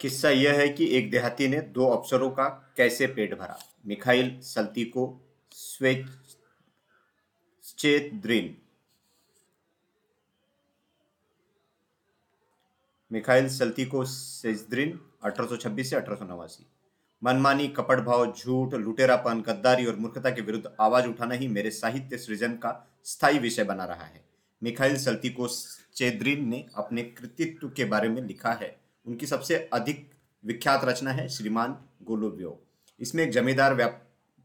किस्सा यह है कि एक देहाती ने दो अफसरों का कैसे पेट भरा? मिखाइल सल्तीको स्वेच्चेद्रिन। मिखाइल सल्तीको सेज्द्रिन 1826 से अठारह मनमानी कपट भाव झूठ, लुटेरापन, गद्दारी और मूर्खता के विरुद्ध आवाज़ उठाना ही मेरे साहित्य सृजन का स्थायी विषय बना रहा है। मिखाइल सल्तीको चेद्रिन ने अपने कृतित्व के बारे में लिखा है। उनकी सबसे अधिक विख्यात रचना है श्रीमान गोलोब्यो इसमें एक जमींदार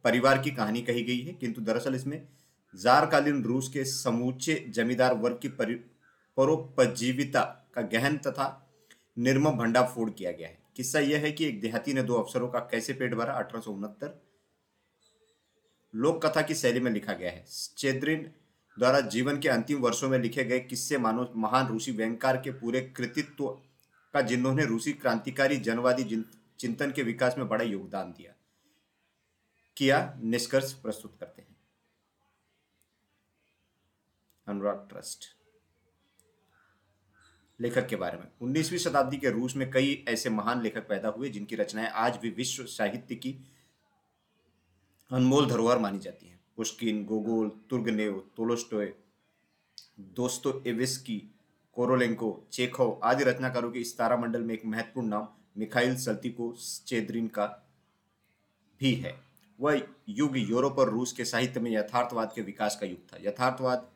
परिवार की कहानी कही गई है, किंतु दरअसल इसमें जारकालीन रूस के समूचे जमींदार वर्ग की परोपजीविता का गहन तथा निर्मम भंडाफोड़ किया गया है। किस्सा यह है कि एक देहाती ने दो अफसरों का कैसे पेट भरा, अठारह सौ उनहत्तर लोक कथा की शैली में लिखा गया है। चेद्रिन द्वारा जीवन के अंतिम वर्षों में लिखे गए किस्से मानो महान रूसी व्यंकार के पूरे कृतित्व का जिन्होंने रूसी क्रांतिकारी जनवादी चिंतन के विकास में बड़ा योगदान दिया, किया, निष्कर्ष प्रस्तुत करते हैं। अनुराग ट्रस्ट। लेखक के बारे में। 19वीं शताब्दी के रूस में कई ऐसे महान लेखक पैदा हुए, जिनकी रचनाएँ आज भी विश्व साहित्य की अनमोल धरोहर मानी जाती हैं। पुष्किन, गोगोल, तुर्गनेव, तोलोस्टोय दोस्तो एविस्की कोरोलेंको चेखो आदि रचनाकारों के इस तारामंडल में एक महत्वपूर्ण नाम मिखाइल सल्तिको चेद्रिन का भी है। वह युग यूरोप और रूस के साहित्य में यथार्थवाद के विकास का युग था। यथार्थवाद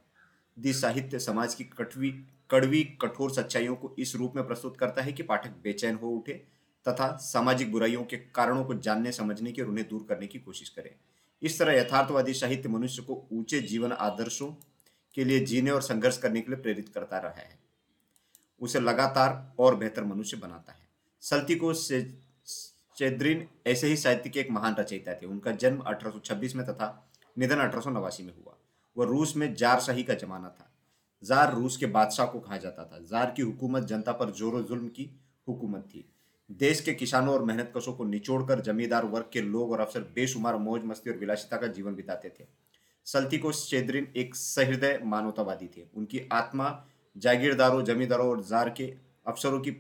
साहित्य समाज की कटवी, कड़वी, कठोर सच्चाइयों को इस रूप में प्रस्तुत करता है कि पाठक बेचैन हो उठे तथा सामाजिक बुराइयों के कारणों को जानने, समझने की और उन्हें दूर करने की कोशिश करे। इस तरह यथार्थवादी साहित्य मनुष्य को ऊँचे जीवन आदर्शों के लिए जीने और संघर्ष करने के लिए प्रेरित करता रहा है। उसे लगातार और बेहतर मनुष्य बनाता है। सल्ती को चेद्रिन ऐसे ही साहित्य के एक महान रचयिता थे। उनका जन्म 1826 में तथा निधन अठारह में हुआ। वह रूस में जार शाही का जमाना था। जार रूस के बादशाह को कहा जाता था। जार की हुकूमत जनता पर जोरों जुल्म की हुकूमत थी। देश के किसानों और मेहनत मेहनतकशों को निचोड़कर जमींदार वर्ग के लोग और अफसर बेशुमार मौज मस्ती और विलासिता का जीवन बिताते थे। सल्तिकोस चेद्रिन एक सहृदय मानवतावादी थे। उनकी आत्मा जागीरदारों, जमींदारों और जार के अफसरों की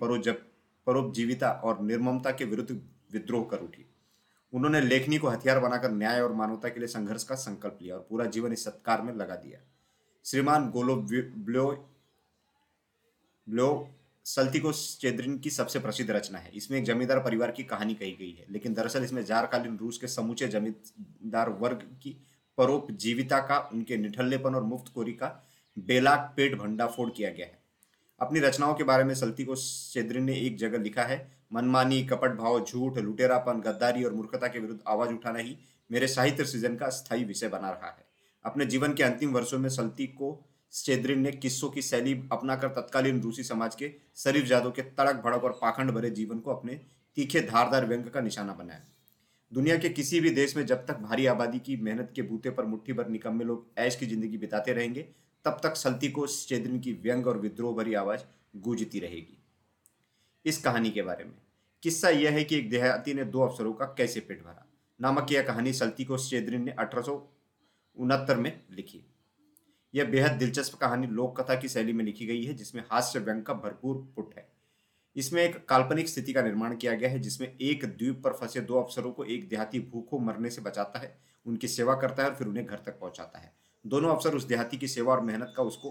परोपजीविता और निर्ममता के विरुद्ध विद्रोह कर उठी। उन्होंने लेखनी को हथियार बनाकर न्याय और मानवता के लिए संघर्ष का संकल्प लिया और पूरा जीवन इस सत्कार में लगा दिया। श्रीमान गोलो ब्लो ब्लो सल्तिको चेद्रिन की सबसे प्रसिद्ध रचना है। इसमें एक जमींदार परिवार की कहानी कही गई है, लेकिन दरअसल इसमें जारकालीन रूस के समूचे जमींदार वर्ग की परोपजीविता का, उनके निठल्लेपन और मुफ़्त कोरी का बेलाक पेट भंडाफोड़ किया गया है। अपनी रचनाओं के बारे में सल्ती को चेद्रिन ने एक जगह लिखा है, मनमानी, कपट भाव, झूठ, लुटेरापन, गद्दारी और मूर्खता के विरुद्ध आवाज़ उठाना ही मेरे साहित्य सृजन का स्थायी विषय बना रहा है। अपने जीवन के अंतिम वर्षों में सल्ती को चेद्रिन ने किस्सों की शैली अपनाकर तत्कालीन रूसी समाज के शरीफ जादों के तड़क, भड़क और पाखंड भरे जीवन को अपने तीखे धारदार व्यंग का निशाना बनाया। दुनिया के किसी भी देश में जब तक भारी आबादी की मेहनत के बूते पर मुट्ठी भर निकम्मे लोग ऐश की ज़िंदगी बिताते रहेंगे तब तक सल्ती को चेद्रिन की व्यंग और विद्रोह भरी आवाज़ गूंजती रहेगी। इस कहानी के बारे में। किस्सा यह है कि एक देहाती ने दो अफसरों का कैसे पेट भरा? नामक यह कहानी सल्ती को चेद्रिन ने अठारह में लिखी। यह बेहद दिलचस्प कहानी लोक कथा की शैली में लिखी गई है, जिसमें हास्य व्यंग का भरपूर पुट है। इसमें एक काल्पनिक स्थिति का निर्माण किया गया है, जिसमें एक द्वीप पर फंसे दो अफसरों को एक देहाती भूखों मरने से बचाता है, उनकी सेवा करता है और फिर उन्हें घर तक पहुंचाता है। दोनों अफसर उस देहाती की सेवा और मेहनत का उसको,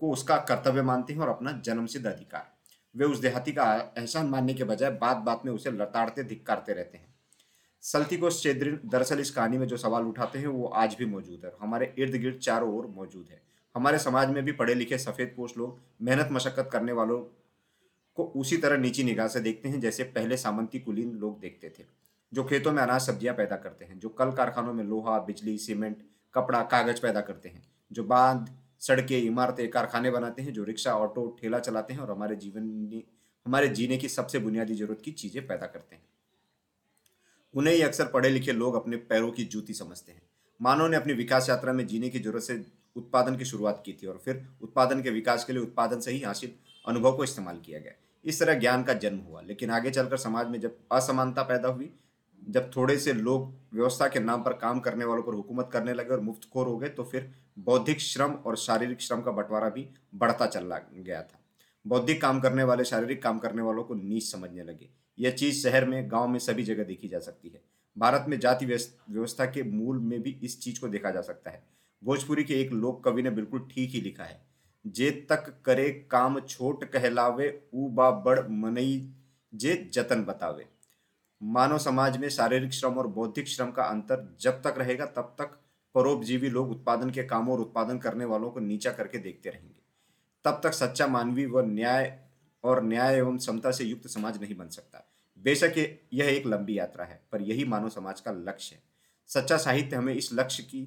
को उसका कर्तव्य मानते हैं और अपना जन्मसिद्ध अधिकार। वे उस देहाती का एहसान मानने के बजाय बात बात में उसे लताड़ते, धिक्कारते रहते हैं। सल्तिकोस चेद्रिन दरअसल इस कहानी में जो सवाल उठाते हैं, वो आज भी मौजूद है हमारे इर्द गिर्द चारों ओर मौजूद है। हमारे समाज में भी पढ़े लिखे सफ़ेद पोष लोग, मेहनत मशक्कत करने वालों को उसी तरह नीची निगाह से देखते हैं, जैसे पहले सामंती कुलीन लोग देखते थे, जो खेतों में अनाज सब्ज़ियाँ पैदा करते हैं, जो कल कारखानों में लोहा, बिजली, सीमेंट कपड़ा, कागज़ पैदा करते हैं, जो बाँध, सड़कें, इमारतें, कारखाने बनाते हैं, जो रिक्शा, ऑटो, ठेला चलाते हैं और हमारे जीवन हमारे जीने की सबसे बुनियादी ज़रूरत की चीज़ें पैदा करते हैं। उन्हें ही अक्सर पढ़े लिखे लोग अपने पैरों की जूती समझते हैं। मानव ने अपनी विकास यात्रा में जीने की ज़रूरत से उत्पादन की शुरुआत की थी और फिर उत्पादन के विकास के लिए उत्पादन से ही हासिल अनुभव को इस्तेमाल किया गया। इस तरह ज्ञान का जन्म हुआ, लेकिन आगे चलकर समाज में जब असमानता पैदा हुई जब थोड़े से लोग व्यवस्था के नाम पर काम करने वालों पर हुकूमत करने लगे और मुफ्तखोर हो गए तो फिर बौद्धिक श्रम और शारीरिक श्रम का बंटवारा भी बढ़ता चल गया था। बौद्धिक काम करने वाले, शारीरिक काम करने वालों को नीच समझने लगे। यह चीज़ शहर में, गाँव में सभी जगह देखी जा सकती है। भारत में जाति व्यवस्था के मूल में भी इस चीज़ को देखा जा सकता है। भोजपुरी के एक लोक कवि ने बिल्कुल ठीक ही लिखा है, जे तक करे काम छोट कहलावे, ऊ बा बड़ मनई, जे जतन बतावे। मानव समाज में शारीरिक श्रम और बौद्धिक श्रम का अंतर जब तक रहेगा, तब तक परोपजीवी लोग उत्पादन के कामों और उत्पादन करने वालों को नीचा करके देखते रहेंगे। तब तक सच्चा मानवीय व न्याय और न्याय एवं समता से युक्त समाज नहीं बन सकता। बेशक यह एक लंबी यात्रा है, पर यही मानव समाज का लक्ष्य है। सच्चा साहित्य हमें इस लक्ष्य की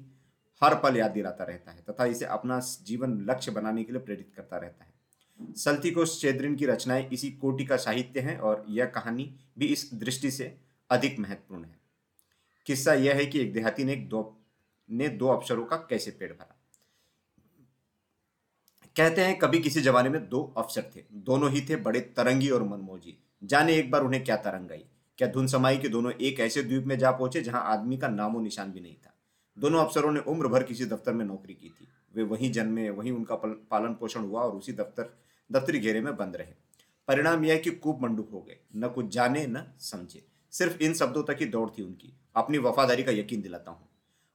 हर पल याद दिलाता रहता है, तथा इसे अपना जीवन लक्ष्य बनाने के लिए प्रेरित करता रहता है। सल्ती को चेद्रिन की रचनाएँ इसी कोटि का साहित्य है और यह कहानी भी इस दृष्टि से अधिक महत्वपूर्ण है। किस्सा यह है कि एक देहाती ने दो ने दो अफसरों का कैसे पेड़ भरा? कहते हैं, कभी किसी जमाने में दो अफसर थे। दोनों ही थे बड़े तरंगी और मनमोजी। जाने एक बार उन्हें क्या तरंग आई। क्या धुन समाई के दोनों एक ऐसे द्वीप में जा पहुँचे जहाँ आदमी का नामो निशान भी नहीं था। दोनों अफसरों ने उम्र भर किसी दफ्तर में नौकरी की थी। वे वहीं जन्मे, वहीं उनका पालन पोषण हुआ और उसी दफ्तर, दफ्तरी घेरे में बंद रहे। परिणाम यह कि कूप मंडूक हो गए। न कुछ जाने, न समझे। सिर्फ़ इन शब्दों तक ही दौड़ थी उनकी। अपनी वफादारी का यकीन दिलाता हूँ।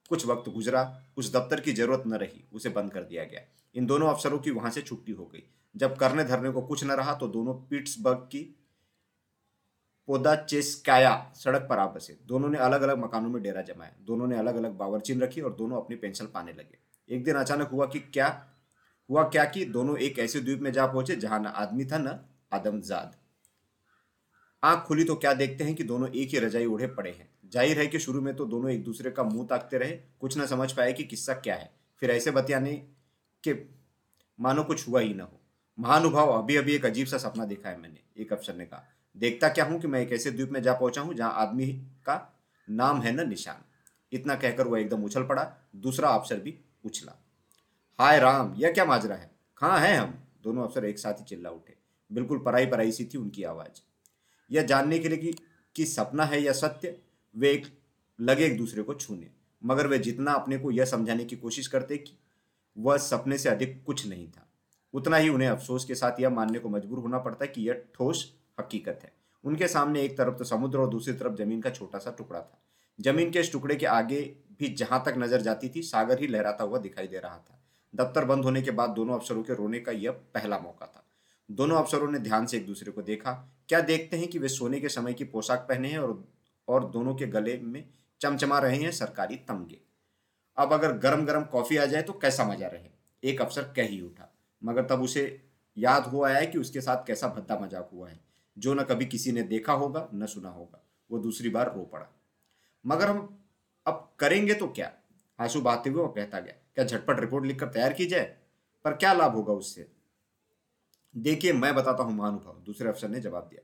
कुछ वक्त गुजरा, उस दफ्तर की ज़रूरत न रही, उसे बंद कर दिया गया। इन दोनों अफसरों की वहाँ से छुट्टी हो गई। जब करने धरने को कुछ न रहा तो दोनों पीट्सबर्ग की पोदा चेस्काया सड़क पर आ बसे। दोनों ने अलग अलग मकानों में डेरा जमाया। दोनों ने अलग अलग बावरचीन रखी और दोनों अपनी पेंशन पाने लगे। एक दिन अचानक हुआ कि क्या? हुआ क्या कि दोनों एक ऐसे द्वीप में जा पहुँचे जहाँ न आदमी था, न आदमजाद। आँख खुली तो क्या देखते हैं कि दोनों एक ही रजाई ओढ़े पड़े हैं। ज़ाहिर है कि शुरू में तो दोनों एक दूसरे का मुँह ताकते रहे। कुछ न समझ पाए कि किस्सा क्या है। फिर ऐसे बतियाने के मानो कुछ हुआ ही ना हो। महानुभाव अभी अभी एक अजीब सा सपना देखा है मैंने, एक अफसर ने कहा। देखता क्या हूँ कि मैं एक ऐसे द्वीप में जा पहुँचा हूँ जहाँ आदमी का नाम है न निशान। इतना कहकर वह एकदम उछल पड़ा। दूसरा अफसर भी उछला हाय राम यह क्या माजरा है? कहाँ है हम? दोनों अफसर एक साथ ही चिल्ला उठे। बिल्कुल पराई पराई सी थी उनकी आवाज़। यह जानने के लिए कि, कि सपना है या सत्य वे एक लगे एक दूसरे को छूने। मगर वे जितना अपने को यह समझाने की कोशिश करते कि वह सपने से अधिक कुछ नहीं था। उतना ही उन्हें अफसोस के साथ यह मानने को मजबूर होना पड़ता कि यह ठोस हकीकत है। उनके सामने एक तरफ़ तो समुद्र और दूसरी तरफ़ ज़मीन का छोटा सा टुकड़ा था। ज़मीन के इस टुकड़े के आगे भी जहाँ तक नज़र जाती थी, सागर ही लहराता हुआ दिखाई दे रहा था। दफ्तर बंद होने के बाद दोनों अफसरों के रोने का यह पहला मौका था। दोनों अफसरों ने ध्यान से एक दूसरे को देखा। क्या देखते हैं कि वे सोने के समय की पोशाक पहने हैं और और दोनों के गले में चमचमा रहे हैं सरकारी तमगे। अब अगर गरम गरम कॉफ़ी आ जाए तो कैसा मज़ा रहे? एक अफसर कह ही उठा। मगर तब उसे याद हो आया है कि उसके साथ कैसा भद्दा मज़ाक हुआ है। जो न कभी किसी ने देखा होगा, न सुना होगा। वो दूसरी बार रो पड़ा। मगर हम अब करेंगे तो क्या? आँसू बहाते हुए वो कहता गया, क्या झटपट रिपोर्ट लिखकर तैयार की जाए? पर क्या लाभ होगा उससे? देखिए, मैं बताता हूँ महानुभाव। दूसरे अफसर ने जवाब दिया,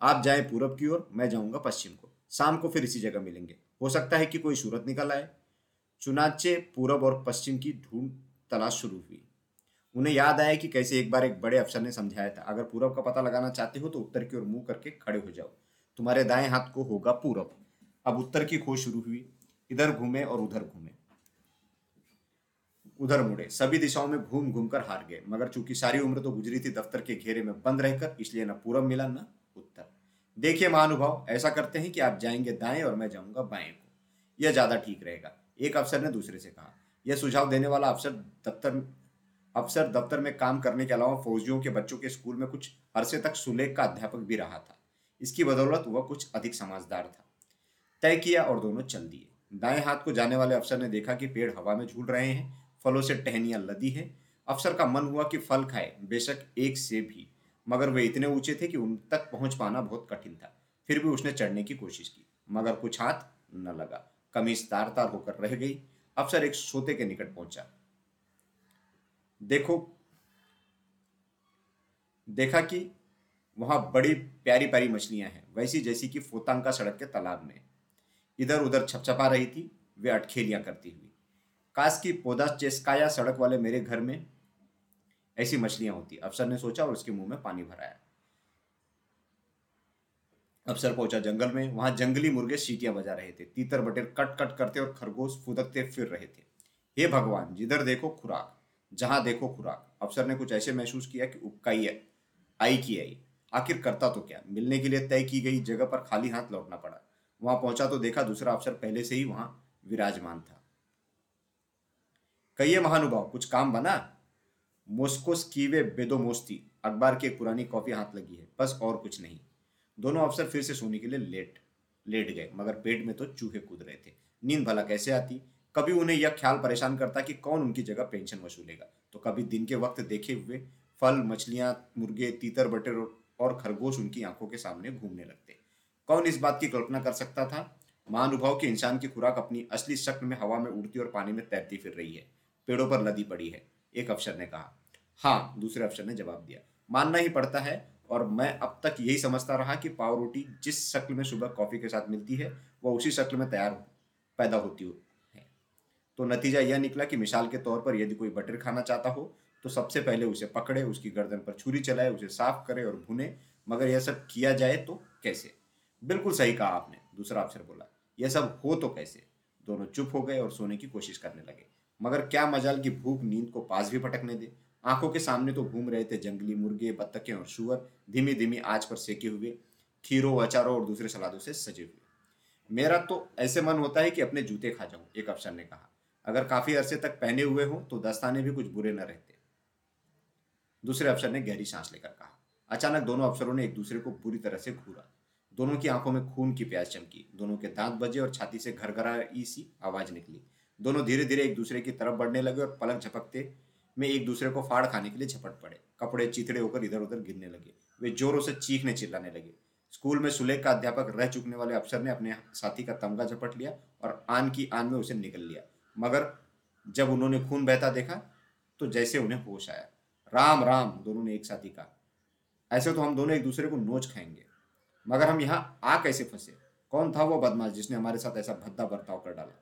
आप जाए पूरब की ओर, मैं जाऊँगा पश्चिम को। शाम को फिर इसी जगह मिलेंगे। हो सकता है कि कोई सूरत निकल आए। चुनाचे पूरब और पश्चिम की ढूंढ तलाश शुरू हुई। उन्हें याद आया कि कैसे एक बार एक बड़े अफसर ने समझाया था, अगर पूरब का पता लगाना चाहते हो तो उत्तर की ओर मुँह करके खड़े हो जाओ। तुम्हारे दाएँ हाथ को होगा पूरब। अब उत्तर की खोज शुरू हुई। इधर घूमे और उधर घूमे। उधर मुड़े। सभी दिशाओं में घूम घूम कर हार गए। मगर चूँकि सारी उम्र तो गुजरी थी, दफ्तर के घेरे में बंद रहकर, इसलिए न पूरब मिला, न उत्तर। देखिए महानुभाव, ऐसा करते हैं कि आप जाएँगे दाएँ और मैं जाऊँगा बाएँ को। यह ज़्यादा ठीक रहेगा। एक अफसर ने दूसरे से कहा। यह सुझाव देने वाला अफसर दफ्तर अफसर दफ्तर में काम करने के अलावा फौजियों के बच्चों के स्कूल में कुछ अरसे तक सुलेख का अध्यापक भी रहा था। इसकी बदौलत वह कुछ अधिक समझदार था। तय किया और दोनों चल दिए। दाएँ हाथ को जाने वाले अफसर ने देखा कि पेड़ हवा में झूल रहे हैं, फलों से टहनियाँ लदी है। अफसर का मन हुआ कि फल खाए, बेशक एक से भी, मगर वे इतने ऊँचे थे कि उन तक पहुँच पाना बहुत कठिन था। फिर भी उसने चढ़ने की कोशिश की, मगर कुछ हाथ न लगा। कमीज तार तार होकर रह गई। अफसर एक सोते के निकट पहुँचा। देखो, देखा कि वहाँ बड़ी प्यारी प्यारी मछलियाँ हैं, वैसी जैसी कि फोतांका सड़क के तालाब में। इधर उधर छपछपा रही थी, वे अटखेलियाँ करती हुई। काश की पौधा चेस्काया सड़क वाले मेरे घर में ऐसी मछलियाँ होती। अफसर ने सोचा और उसके मुँह में पानी भराया। अफसर पहुँचा जंगल में। वहाँ जंगली मुर्गे सीटियाँ बजा रहे थे। तीतर बटेर कट कट करते और खरगोश फुदकते फिर रहे थे। हे भगवान, जिधर देखो खुराक, जहाँ देखो खुराक। अफसर ने कुछ ऐसे महसूस किया कि उपकाई आई की आई आखिर करता तो क्या? मिलने के लिए तय की गई जगह पर खाली हाथ लौटना पड़ा। वहाँ पहुँचा तो देखा, दूसरा अफसर पहले से ही वहाँ विराजमान था। कहिए महानुभाव, कुछ काम बना? मोस्कोस कीवे बेदोमोस्ती अखबार की एक पुरानी कॉपी हाथ लगी है, बस और कुछ नहीं। दोनों अफसर फिर से सोने के लिए लेट लेट गए, मगर पेट में तो चूहे कूद रहे थे। नींद भला कैसे आती? कभी उन्हें यह ख्याल परेशान करता कि कौन उनकी जगह पेंशन वसूलेगा? तो कभी दिन के वक्त देखे हुए फल, मछलियाँ, मुर्गे, तीतर बटर और खरगोश उनकी आँखों के सामने घूमने लगते। कौन इस बात की कल्पना कर सकता था? महानुभाव के इंसान की खुराक अपनी असली शक्ल में हवा में उड़ती और पानी में तैरती फिर रही है। पेड़ों पर लदी पड़ी है, एक अफसर ने कहा। हाँ दूसरे अफसर ने जवाब दिया। मानना ही पड़ता है और मैं अब तक यही समझता रहा कि पाव रोटी जिस शक्ल में सुबह कॉफ़ी के साथ मिलती है, वह उसी शक्ल में तैयार पैदा होती हो, है। तो नतीजा यह निकला कि मिसाल के तौर पर यदि कोई बटर खाना चाहता हो तो सबसे पहले उसे पकड़े, उसकी गर्दन पर छुरी चलाए, उसे साफ़ करे और भुने। मगर यह सब किया जाए तो कैसे? बिल्कुल सही कहा आपने। दूसरा अफसर बोला, यह सब हो तो कैसे? दोनों चुप हो गए और सोने की कोशिश करने लगे। मगर क्या मजाल की भूख नींद को पास भी पटकने दे? आँखों के सामने तो घूम रहे थे जंगली मुर्गे, बत्तखें और शुअर धीमी धीमी आज पर सेके हुए, खीरों, अचारों और दूसरे सलादों से सजे हुए। मेरा तो ऐसे मन होता है कि अपने जूते खा जाऊँ, एक अफसर ने कहा। अगर काफ़ी अरसे तक पहने हुए हो तो दस्ताने भी कुछ बुरे न रहते। दूसरे अफसर ने गहरी सांस लेकर कहा। अचानक दोनों अफसरों ने एक दूसरे को बुरी तरह से घूरा। दोनों की आँखों में खून की प्यास चमकी। दोनों के दांत बजे और छाती से घर सी आवाज़ निकली। दोनों धीरे धीरे एक दूसरे की तरफ़ बढ़ने लगे और पलक झपकते में एक दूसरे को फाड़ खाने के लिए झपट पड़े। कपड़े चिथड़े होकर इधर उधर गिरने लगे। वे जोरों से चीखने चिल्लाने लगे। स्कूल में सुलेख का अध्यापक रह चुकने वाले अफसर ने अपने साथी का तमगा झपट लिया और आन की आन में उसे निकल लिया। मगर जब उन्होंने खून बहता देखा तो जैसे उन्हें होश आया। राम राम, दोनों ने एक साथी कहा। ऐसे तो हम दोनों एक दूसरे को नोच खाएँगे। मगर हम यहाँ आ कैसे फंसे? कौन था वो बदमाश जिसने हमारे साथ ऐसा भद्दा बर्ताव कर डाला?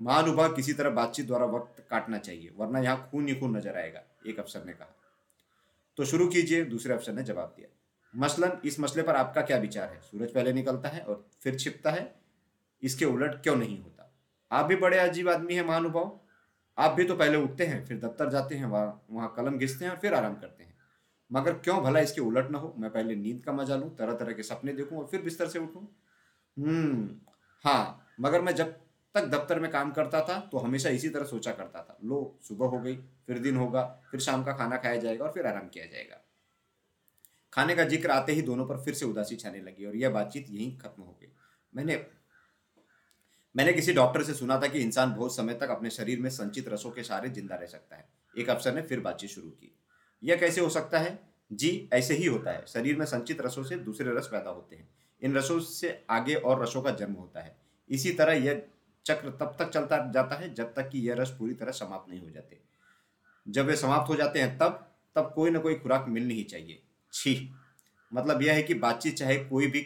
महानुभाव किसी तरह बातचीत द्वारा वक्त काटना चाहिए, वरना यहाँ खून ही खून नज़र आएगा, एक अफसर ने कहा। तो शुरू कीजिए, दूसरे अफसर ने जवाब दिया। मसलन, इस मसले पर आपका क्या विचार है? सूरज पहले निकलता है और फिर छिपता है। इसके उलट क्यों नहीं होता? आप भी बड़े अजीब आदमी हैं, महानुभाव। आप भी तो पहले उठते हैं, फिर दफ्तर जाते हैं, वहाँ, वहाँ कलम घिसते हैं और फिर आराम करते हैं। मगर क्यों भला इसके उलट ना हो? मैं पहले नींद का मज़ा लूँ तरह तरह के सपने देखूँ और फिर बिस्तर से उठूं। हम्म हाँ मगर मैं जब तक दफ्तर में काम करता था तो हमेशा इसी तरह सोचा करता था। लो, सुबह हो गई, फिर दिन होगा, फिर शाम का खाना खाया जाएगा और फिर आराम किया जाएगा। खाने का ज़िक्र आते ही दोनों पर फिर से उदासी छाने लगी और यह बातचीत यहीं खत्म हो गई। मैंने मैंने किसी डॉक्टर से सुना था कि इंसान बहुत समय तक अपने शरीर में संचित रसों के सहारे ज़िंदा रह सकता है। एक अफसर ने फिर बातचीत शुरू की। यह कैसे हो सकता है? जी, ऐसे ही होता है। शरीर में संचित रसों से दूसरे रस पैदा होते हैं। इन रसों से आगे और रसों का जन्म होता है। इसी तरह यह चक्र तब तक चलता जाता है जब तक कि यह रस पूरी तरह समाप्त नहीं हो जाते। जब वे समाप्त हो जाते हैं तब तब कोई ना कोई खुराक मिलनी ही चाहिए। छी। मतलब यह है कि बातचीत चाहे कोई भी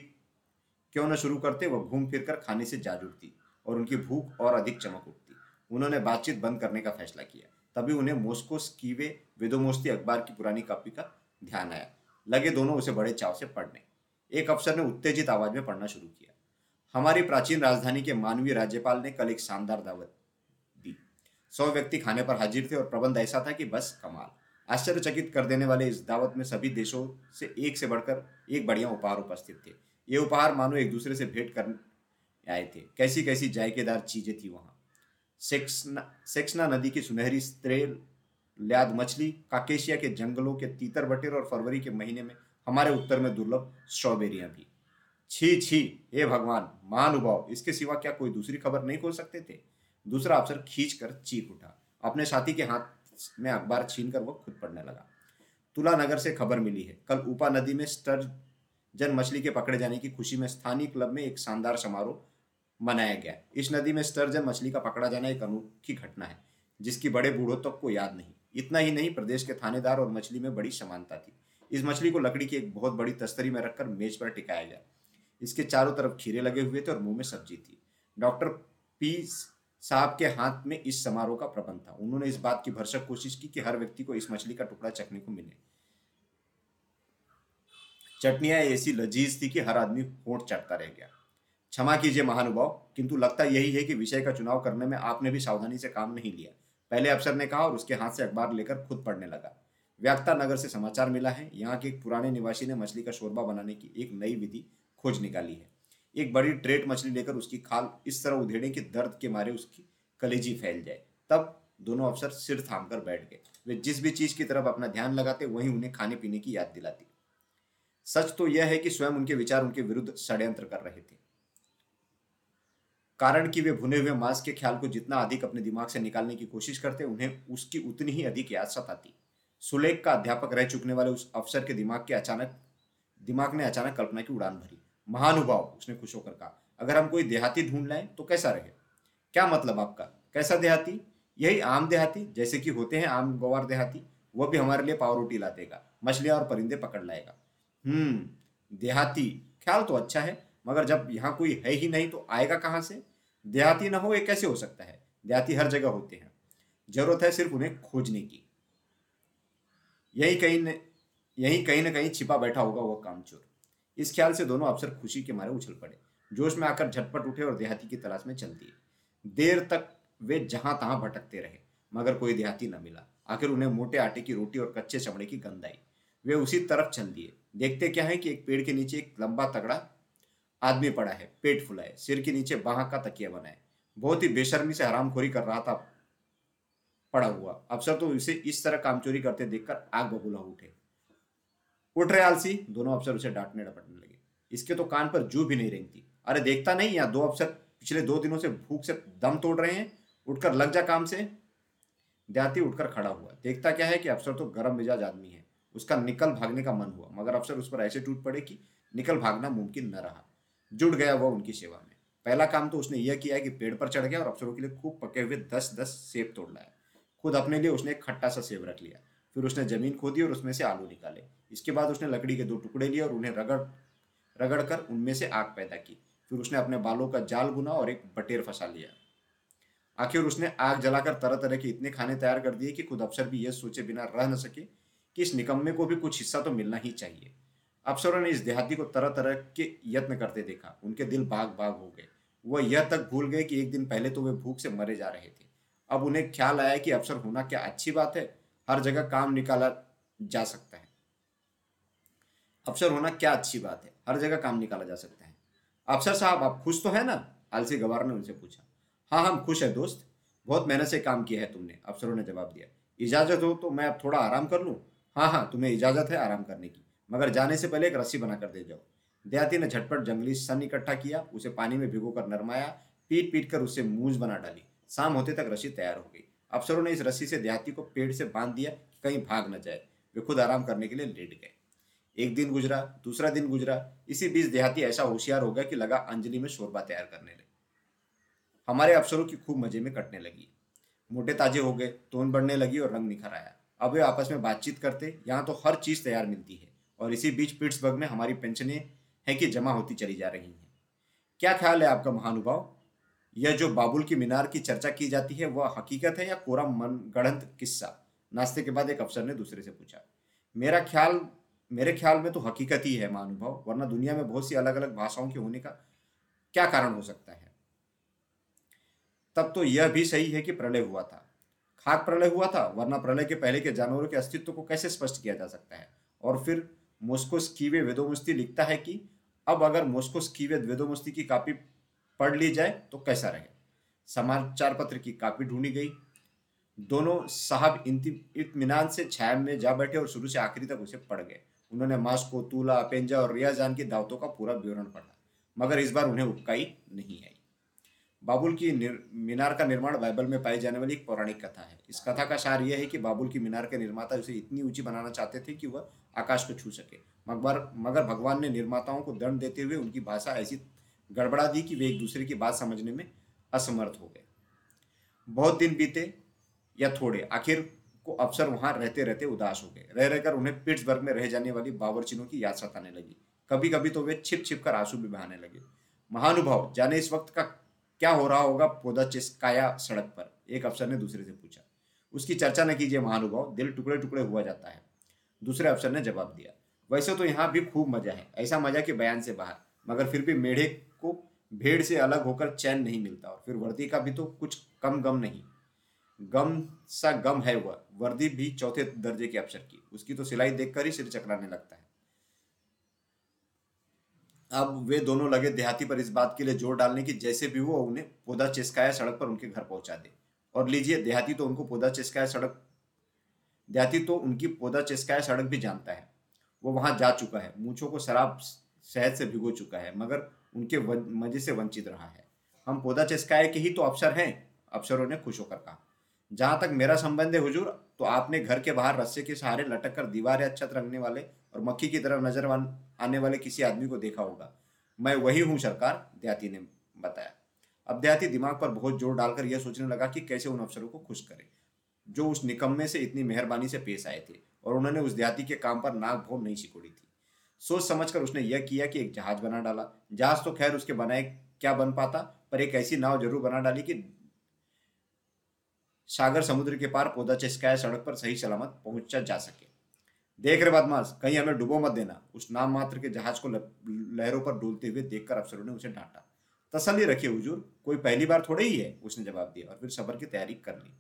क्यों न शुरू करते, वह घूम फिर कर खाने से जा जुड़ती और उनकी भूख और अधिक चमक उठती। उन्होंने बातचीत बंद करने का फैसला किया। तभी उन्हें मोस्को स्कीवे वेदोमोस्ती अखबार की पुरानी कॉपी का ध्यान आया। लगे दोनों उसे बड़े चाव से पढ़ने एक अफसर ने उत्तेजित आवाज़ में पढ़ना शुरू किया। हमारी प्राचीन राजधानी के मानवीय राज्यपाल ने कल एक शानदार दावत दी। सौ व्यक्ति खाने पर हाजिर थे और प्रबंध ऐसा था कि बस कमाल। आश्चर्यचकित कर देने वाले इस दावत में सभी देशों से एक से बढ़कर एक बढ़िया उपहार उपस्थित थे। ये उपहार मानो एक दूसरे से भेंट कर आए थे। कैसी कैसी जायकेदार चीज़ें थी वहाँ। सेक्सना नदी की सुनहरी स्त्रेल, ल्याद मछली, काकेशिया के जंगलों के तीतर बटेर और फरवरी के महीने में हमारे उत्तर में दुर्लभ स्ट्रॉबेरियाँ भी। छी छी, हे भगवान, महानुभाव, इसके सिवा क्या कोई दूसरी खबर नहीं खोल सकते थे? दूसरा अफसर खींच कर चीख उठा। अपने साथी के हाथ में अखबार छीन कर वो खुद पढ़ने लगा। तुला नगर से खबर मिली है, कल उपा नदी में स्टर जन मछली के पकड़े जाने की खुशी में स्थानीय क्लब में एक शानदार समारोह मनाया गया इस नदी में स्टर्जन मछली का पकड़ा जाना एक अनोखी घटना है, जिसकी बड़े बूढ़ों तक को याद नहीं। इतना ही नहीं, प्रदेश के थानेदार और मछली में बड़ी समानता थी। इस मछली को लकड़ी की एक बहुत बड़ी तस्तरी में रखकर मेज पर टिकाया गया। इसके चारों तरफ़ खीरे लगे हुए थे और मुँह में सब्ज़ी थी। डॉक्टर पी साहब के हाथ में इस समारोह का प्रबंध था। उन्होंने इस बात की भरसक कोशिश की कि हर व्यक्ति को इस मछली का टुकड़ा चखने को मिले। चटनियाँ ऐसी लजीज थी कि हर आदमी होठ चटता रह गया। क्षमा कीजिए महानुभाव, किंतु लगता यही है कि विषय का चुनाव करने में आपने भी सावधानी से काम नहीं लिया। पहले अफसर ने कहा और उसके हाथ से अखबार लेकर खुद पढ़ने लगा। व्याख्ता नगर से समाचार मिला है, यहाँ के एक पुराने निवासी ने मछली का शोरबा बनाने की एक नई विधि खोज निकाली है। एक बड़ी ट्रेट मछली लेकर उसकी खाल इस तरह उधेड़े कि दर्द के मारे उसकी कलेजी फैल जाए। तब दोनों अफसर सिर थाम कर बैठ गए। वे जिस भी चीज़ की तरफ़ अपना ध्यान लगाते, वहीं उन्हें खाने पीने की याद दिलाती। सच तो यह है कि स्वयं उनके विचार उनके विरुद्ध षड्यंत्र कर रहे थे। कारण कि वे भुने हुए मांस के ख्याल को जितना अधिक अपने दिमाग से निकालने की कोशिश करते, उन्हें उसकी उतनी ही अधिक याद सताती सुलेख का अध्यापक रह चुकने वाले उस अफसर के दिमाग के अचानक, दिमाग ने अचानक कल्पना की उड़ान भरी। महानुभाव, उसने खुश होकर कहा, अगर हम कोई देहाती ढूंढ लाएँ तो कैसा रहे? क्या मतलब आपका? कैसा देहाती? यही आम देहाती, जैसे कि होते हैं आम गवार देहाती, वह भी हमारे लिए पाव रोटी ला देगा, मछलियाँ और परिंदे पकड़ लाएगा। हम्म देहाती, ख्याल तो अच्छा है मगर जब यहाँ कोई है ही नहीं तो आएगा कहाँ से? देहाती ना हो, ये कैसे हो सकता है? देहाती हर जगह होते हैं। ज़रूरत है सिर्फ़ उन्हें खोजने की। यही कहीं न, यही कहीं ना कहीं छिपा बैठा होगा वह कामचोर। इस ख्याल से दोनों अफसर खुशी के मारे उछल पड़े। जोश में आकर झटपट उठे और देहाती की तलाश में चल दिए। देर तक वे जहाँ तहां भटकते रहे, मगर कोई देहाती न मिला। आखिर उन्हें मोटे आटे की रोटी और कच्चे चमड़े की गंध आई। वे उसी तरफ़ चल दिए। देखते क्या है कि एक पेड़ के नीचे एक लंबा तगड़ा आदमी पड़ा है, पेट फुलाए सिर के नीचे बाह का तकिया बनाए बहुत ही बेशर्मी से हरामखोरी कर रहा था, पड़ा हुआ। अफसर तो उसे इस तरह काम चोरी करते देखकर आग बबूला उठे। उठ रहे आलसी, दोनों अफसर उसे डांटने डपटने लगे। इसके तो कान पर जू भी नहीं रेंगती। अरे देखता नहीं, यहाँ दो अफसर पिछले दो दिनों से भूख से दम तोड़ रहे हैं, उठकर लग जा काम से। देहाती उठकर खड़ा हुआ। देखता क्या है कि अफसर तो गर्म मिजाज आदमी है। उसका निकल भागने का मन हुआ, मगर अफसर उस पर ऐसे टूट पड़े कि निकल भागना मुमकिन न रहा। जुड़ गया वह उनकी सेवा में। पहला काम तो उसने यह किया कि पेड़ पर चढ़ गया और अफसरों के लिए खूब पके हुए दस दस सेब तोड़ लाया। खुद अपने लिए उसने एक खट्टा सा सेब रख लिया। फिर उसने ज़मीन खोदी और उसमें से आलू निकाले। इसके बाद उसने लकड़ी के दो टुकड़े लिए और उन्हें रगड़ रगड़ कर उनमें से आग पैदा की। फिर उसने अपने बालों का जाल बुना और एक बटेर फंसा लिया। आखिर उसने आग जलाकर तरह तरह के इतने खाने तैयार कर दिए कि खुद अफसर भी यह सोचे बिना रह न सके कि इस निकम्मे को भी कुछ हिस्सा तो मिलना ही चाहिए। अफसरों ने इस देहाती को तरह तरह के यत्न करते देखा। उनके दिल बाग बाग हो गए। वह यह तक भूल गए कि एक दिन पहले तो वे भूख से मरे जा रहे थे। अब उन्हें ख्याल आया कि अफसर होना क्या अच्छी बात है। हर जगह काम निकाला जा सकता है। अफसर होना क्या अच्छी बात है। हर जगह काम निकाला जा सकता है। अफसर साहब, आप खुश तो है ना? आलसी गवार ने उनसे पूछा। हाँ हम खुश है दोस्त। बहुत मेहनत से काम किया है तुमने, अफसरों ने जवाब दिया। इजाज़त हो तो मैं अब थोड़ा आराम कर लूँ? हाँ हाँ तुम्हें इजाज़त है आराम करने की। मगर जाने से पहले एक रस्सी बनाकर दे जाओ। देहाती ने झटपट जंगली सन इकट्ठा किया, उसे पानी में भिगो कर नरमाया, पीट पीट कर उसे मूज बना डाली। शाम होते तक रस्सी तैयार हो गई। अफसरों ने इस रस्सी से देहाती को पेड़ से बाँध दिया कि कहीं भाग न जाए। वे खुद आराम करने के लिए लेट गए। एक दिन गुजरा, दूसरा दिन गुजरा। इसी बीच देहाती ऐसा होशियार हो गया कि लगा अंजलि में शोरबा तैयार करने लगे। हमारे अफसरों की खूब मज़े में कटने लगी। मोटे ताजे हो गए तोन बढ़ने लगी और रंग निखर आया। अब वे आपस में बातचीत करते, यहाँ तो हर चीज़ तैयार मिलती है। और इसी बीच पिट्सबर्ग में हमारी पेंशनें हैं कि जमा होती चली जा रही हैं। क्या ख्याल है आपका महानुभाव? यह जो बाबुल की मीनार की चर्चा की जाती है, वह हकीकत है या कोरा मन गढ़ंत किस्सा? नाश्ते के बाद एक अफसर ने दूसरे से पूछा। मेरा ख्याल, मेरे ख्याल में तो हकीकत ही है महानुभाव, वरना दुनिया में बहुत सी अलग अलग भाषाओं के होने का क्या कारण हो सकता है? तब तो यह भी सही है कि प्रलय हुआ था। खाक प्रलय हुआ था, वरना प्रलय के पहले के जानवरों के अस्तित्व को कैसे स्पष्ट किया जा सकता है? और फिर मोस्को स्कीवे वेदोमुस्ती लिखता है कि अब अगर मोस्को स्कीवे वेदोमुस्ती की कॉपी पढ़ ली जाए तो कैसा रहे? समाचार पत्र की कॉपी ढूंढी गई। दोनों साहब इतमान से छाया में जा बैठे और शुरू से आखिरी तक उसे पढ़ गए। उन्होंने मास्को तूला पेंजा और रियाजान की दावतों का पूरा विवरण पढ़ा। मगर इस बार उन्हें उबकाई नहीं आई। बाबुल की मीनार का निर्माण बाइबल में पाई जाने वाली एक पौराणिक कथा है। इस कथा का सार यह है कि बाबुल की मीनार के निर्माता उसे इतनी ऊँची बनाना चाहते थे कि वह आकाश को छू सके। मगर मगर भगवान ने निर्माताओं को दंड देते हुए उनकी भाषा ऐसी गड़बड़ा दी कि वे एक दूसरे की बात समझने में असमर्थ हो गए। बहुत दिन बीते या थोड़े, आखिर को अफसर वहाँ रहते रहते उदास हो गए। रह रहकर उन्हें पिट्सबर्ग में रह जाने वाली बावरचिनों की याद सताने लगी। कभी कभी तो वे छिप छिप कर आँसू भी बहाने लगे। महानुभाव, जाने इस वक्त का क्या हो रहा होगा पौधा चिस्काया सड़क पर? एक अफसर ने दूसरे से पूछा। उसकी चर्चा न कीजिए महानुभाव, दिल टुकड़े टुकड़े हुआ जाता है। दूसरे अफसर ने जवाब दिया, वैसे तो यहाँ भी खूब मज़ा है, ऐसा मज़ा कि बयान से बाहर, मगर फिर भी मेढ़े को भेड़ से अलग होकर चैन नहीं मिलता और फिर वर्दी का भी तो कुछ कम गम नहीं। गम सा गम है वह, वर्दी भी चौथे दर्जे के अफसर की, उसकी तो सिलाई देखकर ही सिर चकराने लगता है। अब वे दोनों लगे देहाती पर इस बात के लिए ज़ोर डालने की, जैसे भी वो उन्हें पौधा चिस्काया सड़क पर उनके घर पहुँचा दे। और लीजिए, देहाती तो उनको पौधा चिस्काया सड़क देहाती तो उनकी पौधा चिस्काया सड़क भी जानता है। वो वहाँ जा चुका है। मूछों को शराब शहद से भिगो चुका है, मगर उनके मज़े से वंचित रहा है। हम पौधा चिस्काए के ही तो अफसर हैं, अफसरों ने खुश होकर कहा। जहाँ तक मेरा संबंध है, हुजूर तो आपने घर के बाहर रस्से के सहारे लटक कर दीवार या छत रंगने वाले और मक्खी की तरफ़ नज़र आने वाले किसी आदमी को देखा होगा। मैं वही हूँ सरकार, देहाती ने बताया। अब देहाती दिमाग पर बहुत ज़ोर डालकर यह सोचने लगा कि कैसे उन अफसरों को खुश करे, जो उस निकम्मे से इतनी मेहरबानी से पेश आए थे और उन्होंने उस देहाती के काम पर नाक भोम नहीं सिकोड़ी थी। सोच समझकर उसने यह किया कि एक जहाज़ बना डाला। जहाज़ तो खैर उसके बनाए क्या बन पाता, पर एक ऐसी नाव ज़रूर बना डाली कि सागर समुद्र के पार पौधा चिस्काया सड़क पर सही सलामत पहुँचा जा सके। देख रहे बदमाश कहीं हमें डुबो मत देना। उस नाम मात्र के जहाज़ को लहरों पर डोलते हुए देखकर अफसरों ने उसे डांटा। तसली रखिए, हुजूर। कोई पहली बार थोड़े ही है, उसने जवाब दिया और फिर सबर की तैयारी कर ली।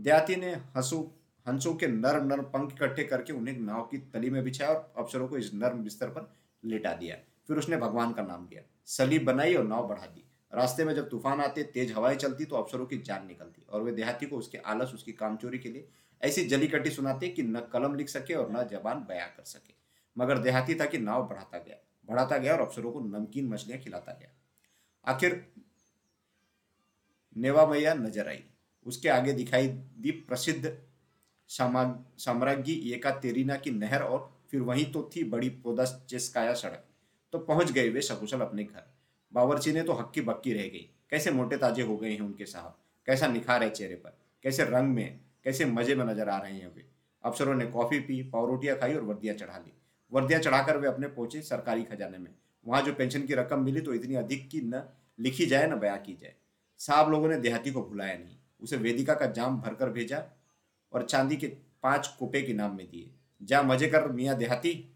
दयाती ने हंसू, हंसों के नर्म नर्म पंख इकट्ठे करके उन्हें नाव की तली में बिछाया और अफसरों को इस नर्म बिस्तर पर लेटा दिया। फिर उसने भगवान का नाम लिया। सलीब बनाई और नाव बढ़ा दी। रास्ते में जब तूफ़ान आते, तेज हवाएँ चलती तो अफसरों की जान निकलती और वे देहाती को उसके आलस, उसकी कामचोरी के लिए ऐसी जली कटी सुनाते कि न कलम लिख सके और न जबान बयां कर सके। मगर देहाती था कि नाव बढ़ाता गया बढ़ाता गया और अफसरों को नमकीन मछलियाँ खिलाता गया। आखिर नेवा मैया नज़र आई। उसके आगे दिखाई दी प्रसिद्ध साम्राज्ञी एका तेरीना की नहर और फिर वहीं तो थी बड़ी पौधा चेस्काया सड़क। तो पहुँच गए वे सकुशल अपने घर। बावर्ची ने तो हक्की बक्की रह गई। कैसे मोटे ताजे हो गए हैं उनके साहब? कैसा निखार है चेहरे पर? कैसे रंग में, कैसे मज़े में नज़र आ रहे हैं वे? अफसरों ने कॉफ़ी पी, पावरोटियाँ खाई और वर्दियाँ चढ़ा ली। वर्दियाँ चढ़ाकर वे अपने पहुँचे सरकारी खजाने में। वहाँ जो पेंशन की रकम मिली तो इतनी अधिक की न लिखी जाए, न बयां की जाए। साहब लोगों ने देहाती को भुलाया नहीं। उसे वेदिका का जाम भरकर भेजा और चांदी के पाँच कुपे के नाम में दिए। जा मज़े कर मियाँ देहाती।